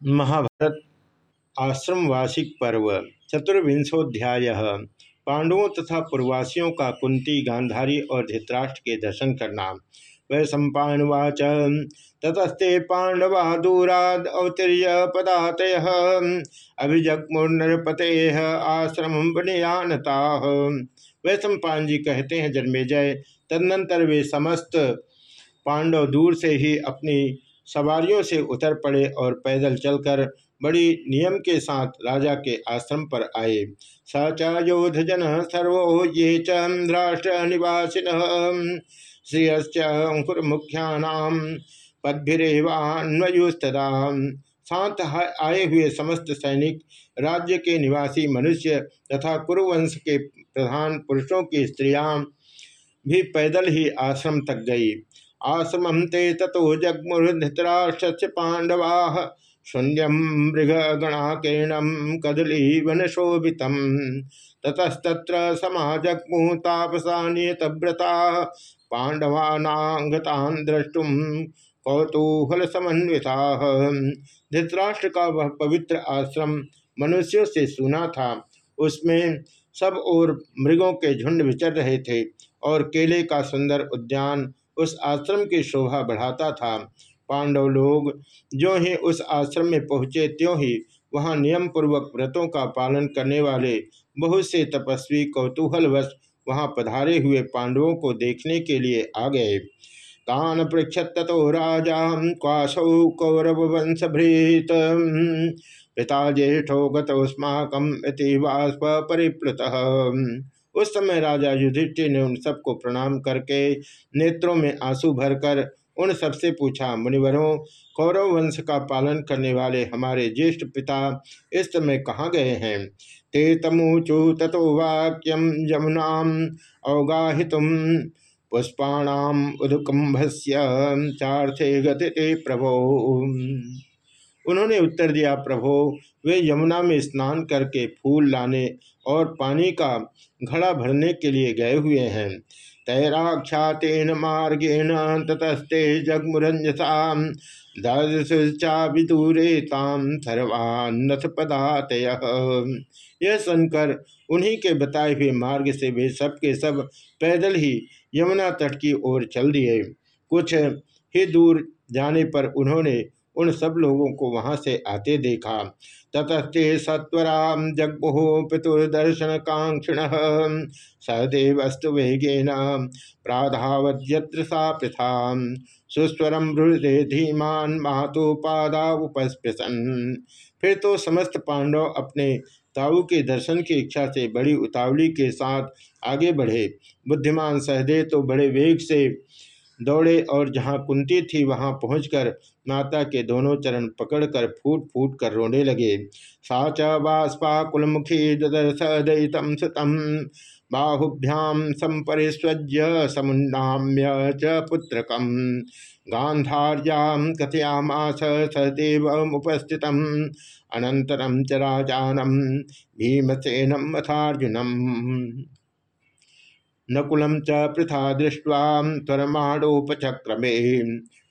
महाभारत आश्रम वार्षिक पर्व, चतुर्विंशोध्याय। पांडवों तथा पूर्वासियों का कुंती, गांधारी और धृतराष्ट्र के दर्शन करना। वै सम्पावाच ततस्ते पांडवा दूराद अवतीर्य पदातय अभिजगमुर्नरपते आश्रम बनयानता वै सम्पान जी कहते हैं जन्मेजय तदनंतर वे समस्त पांडव दूर से ही अपनी सवारियों से उतर पड़े और पैदल चलकर बड़ी नियम के साथ राजा के आश्रम पर आए। स चोध जन सर्वो ये चंद्राष्ट्र निवासिन श्रेयश्च अंकुर मुख्यानाम पदभिरेवान्वयुस्तदा साथ आए हुए समस्त सैनिक, राज्य के निवासी मनुष्य तथा कुरुवंश के प्रधान पुरुषों की स्त्रियाँ भी पैदल ही आश्रम तक गई। आश्रम ते तथो जगमुर्धृतराष्ट्र पांडवा शून्यम मृगगणाकीर्णम कदली वनशोभित ततस्तत्र समाजग्मु तापसा नियतव्रता पांडवानांगतान द्रष्टुम कौतूहल समन्विता धृतराष्ट्र का वह पवित्र आश्रम मनुष्यों से सुना था। उसमें सब और मृगों के झुंड विचर रहे थे और केले का सुंदर उद्यान उस आश्रम की शोभा बढ़ाता था। पांडव लोग जो ही उस आश्रम में पहुँचे, त्यों ही वहाँ नियम पूर्वक व्रतों का पालन करने वाले बहुत से तपस्वी कौतूहलवश वहाँ पधारे हुए पांडवों को देखने के लिए आ गए। तान पृछत तथो राजा, क्वासौ कौरव वंश भृत। पिता ज्येष्ठो गतस्माकम परिप्लुत। उस समय राजा युधिष्ठिर ने उन सबको प्रणाम करके नेत्रों में आँसू भरकर उन सबसे पूछा, मुनिवरों, कौरव वंश का पालन करने वाले हमारे ज्येष्ठ पिता इस समय कहाँ गए हैं? ते तमुचु तथो वाक्यम यमुना अवगाहित। पुष्पाणाम उदकुंभस्य चार्थे गति प्रभो। उन्होंने उत्तर दिया, प्रभो, वे यमुना में स्नान करके फूल लाने और पानी का घड़ा भरने के लिए गए हुए हैं। तैराक्षातेन मार्गेण ततस्ते जगमुरंजसा दर्शूरे ताम सर्वान्नथ पदातय। यह सुनकर उन्हीं के बताए हुए मार्ग से वे सब के सब पैदल ही यमुना तट की ओर चल दिए। कुछ ही दूर जाने पर उन्होंने उन सब लोगों को वहाँ से आते देखा। ततस्ते सत्वरा जगमुहो पितुर्दर्शन कांक्षिण सदेवस्तु वेगेन प्राधावद्यत्र सा पृथा सुस्वरम हृदय धीमान मातु पादा उपस्पृशन। फिर तो समस्त पांडव अपने ताऊ के दर्शन की इच्छा से बड़ी उतावली के साथ आगे बढ़े। बुद्धिमान सहदेव तो बड़े वेग से दौड़े और जहाँ कुंती थी वहाँ पहुंचकर माता के दोनों चरण पकड़कर फूट फूट कर रोने लगे। सा च बाष्पाकुलमुखी ददर्श दयितम सुतम बाहुभ्याम संपरिस्वज्य समुन्नाम्य च पुत्रकम गांधार्याम कथयामास सदेव उपस्थित। अनंतरम च राजानम भीमसेनम अथार्जुनम नकुलम च पृथा दृष्टवा त्वरमाणोपचक्रमे।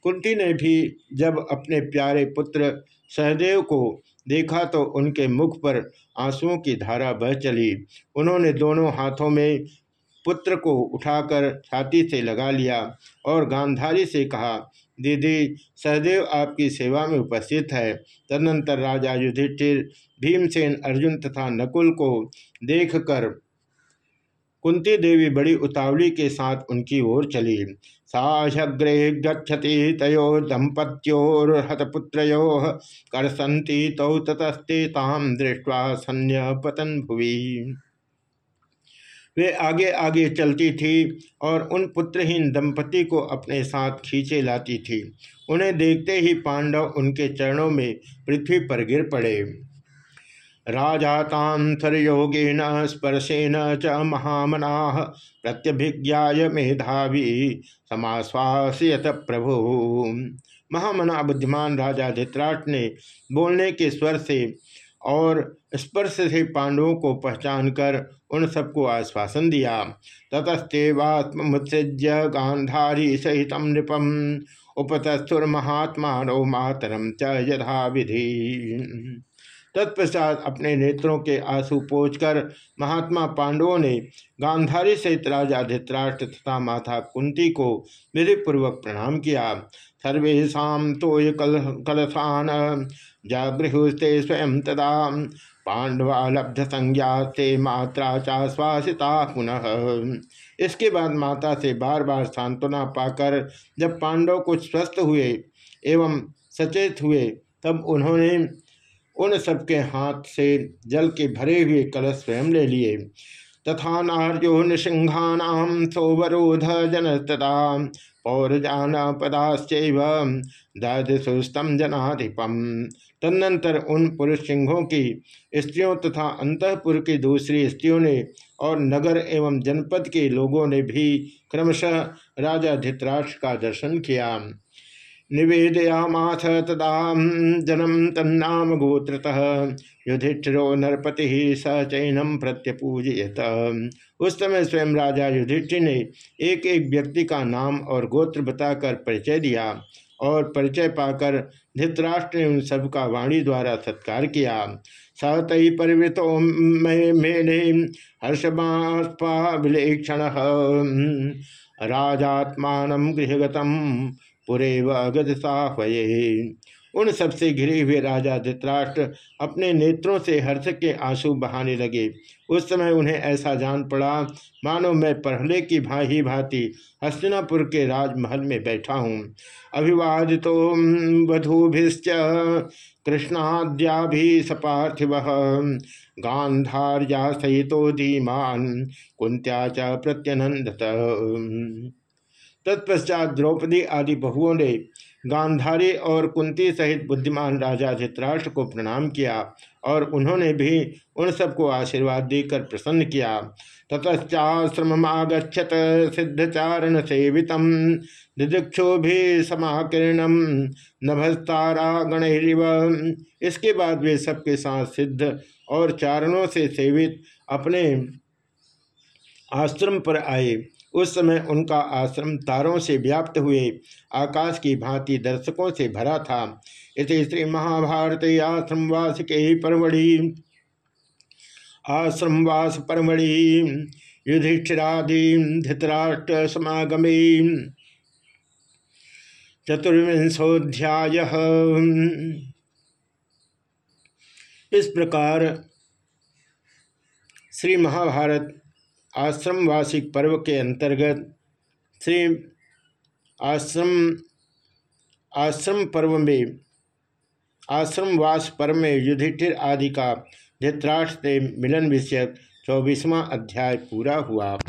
कुंती ने भी जब अपने प्यारे पुत्र सहदेव को देखा तो उनके मुख पर आंसुओं की धारा बह चली। उन्होंने दोनों हाथों में पुत्र को उठाकर छाती से लगा लिया और गांधारी से कहा, दीदी, सहदेव आपकी सेवा में उपस्थित है। तदनंतर राजा युधिष्ठिर, भीमसेन अर्जुन तथा नकुल को देखकर कुंती देवी बड़ी उतावली के साथ उनकी ओर चली। साहग्रे गच्छति तयो दंपत्योर्हतपुत्रो करसंती तौ तो ततस्ते ताम दृष्टवा सन्य पतन भुवि। वे आगे आगे चलती थी और उन पुत्रहीन दंपति को अपने साथ खींचे लाती थी। उन्हें देखते ही पांडव उनके चरणों में पृथ्वी पर गिर पड़े। राजातांतरयोगेन स्पर्शेन च महामना प्रत्यभिज्ञा मेधावी समाश्वासयत प्रभु। महामना बुद्धिमान राजा धित्राट ने बोलने के स्वर से और स्पर्श से पांडवों को पहचान कर उन सबको आश्वासन दिया। ततस्तेवात्मुत्सृज्य गांधारी सहित नृपम उपतस्थुर्महात्मा मातरम च यथा विधि तत्पश्चात अपने नेत्रों के आँसू पोछकर महात्मा पांडवों ने गांधारी सहित राजा धित्राष्ट्र तथा माता कुंती को विधिपूर्वक प्रणाम किया। सर्वेशा तो कल, कलशान जागृहुस्ते स्वयं तदा। पांडवा लब्ध संज्ञा से मात्रा चाश्वासिता पुनः। इसके बाद माता से बार बार सांत्वना पाकर जब पांडव कुछ स्वस्थ हुए एवं सचेत हुए, तब उन्होंने उन सबके हाथ से जल के भरे हुए कलश स्वयं ले लिए। तथा नार्यो निसिंहानाम सोवरोध जनस्तता पौरजान पदाश्चैव दधसुस्तम जनाधिपम। तदनंतर उन पुरुष सिंहों की स्त्रियों तथा अंतपुर की दूसरी स्त्रियों ने और नगर एवं जनपद के लोगों ने भी क्रमशः राजा धित्राष्ट्र का दर्शन किया। निवेदयामाथ तदा जनम तन्नाम गोत्रतः। युधिष्ठिरो नरपति स चैनम प्रत्यपूजयत। उस समय स्वयं राजा युधिष्ठिर ने एक एक व्यक्ति का नाम और गोत्र बताकर परिचय दिया और परिचय पाकर धृतराष्ट्र ने उन सब का वाणी द्वारा सत्कार किया। सतई परिवृतो मेने हर्षमास्पा विलेक्षण राजात्मान गृहगतम पुरे वगदसाहये उन सबसे घिरे हुए राजा धृतराष्ट्र अपने नेत्रों से हर्ष के आँसू बहाने लगे। उस समय उन्हें ऐसा जान पड़ा, मानो मैं पहले की भाही भांति हस्तिनापुर के राजमहल में बैठा हूँ। अभिवादित तो वधूभिश्च कृष्णाद्या भी सपार्थिव गांधार्या सहितो धीमान कुंत्या च प्रत्यनंदत तत्पश्चात द्रौपदी आदि बहुओं ने गांधारी और कुंती सहित बुद्धिमान राजा धित्राष्ट्र को प्रणाम किया और उन्होंने भी उन सबको आशीर्वाद देकर प्रसन्न किया। ततश्चाश्रम आगछत सिद्धचारण सेवित दिदीक्षो भी समाकीर्णम नभस्तारा गणिव इसके बाद वे सबके साथ सिद्ध और चारणों से सेवित अपने आश्रम पर आए। उस समय उनका आश्रम तारों से व्याप्त हुए, आकाश की भांति दर्शकों से भरा था। इस श्री महाभारत आश्रमवास के परवड़ी आश्रमवास परमढ़ि, युधिष्ठिरादि धृतराष्ट्र समागमे। चतुर्विंशोध्याय इस प्रकार श्री महाभारत आश्रम वार्षिक पर्व के अंतर्गत श्री आश्रम आश्रम पर्व में आश्रमवास पर्व में युधिष्ठिर आदि का धित्राष्ट्र से मिलन विषय चौबीसवां अध्याय पूरा हुआ।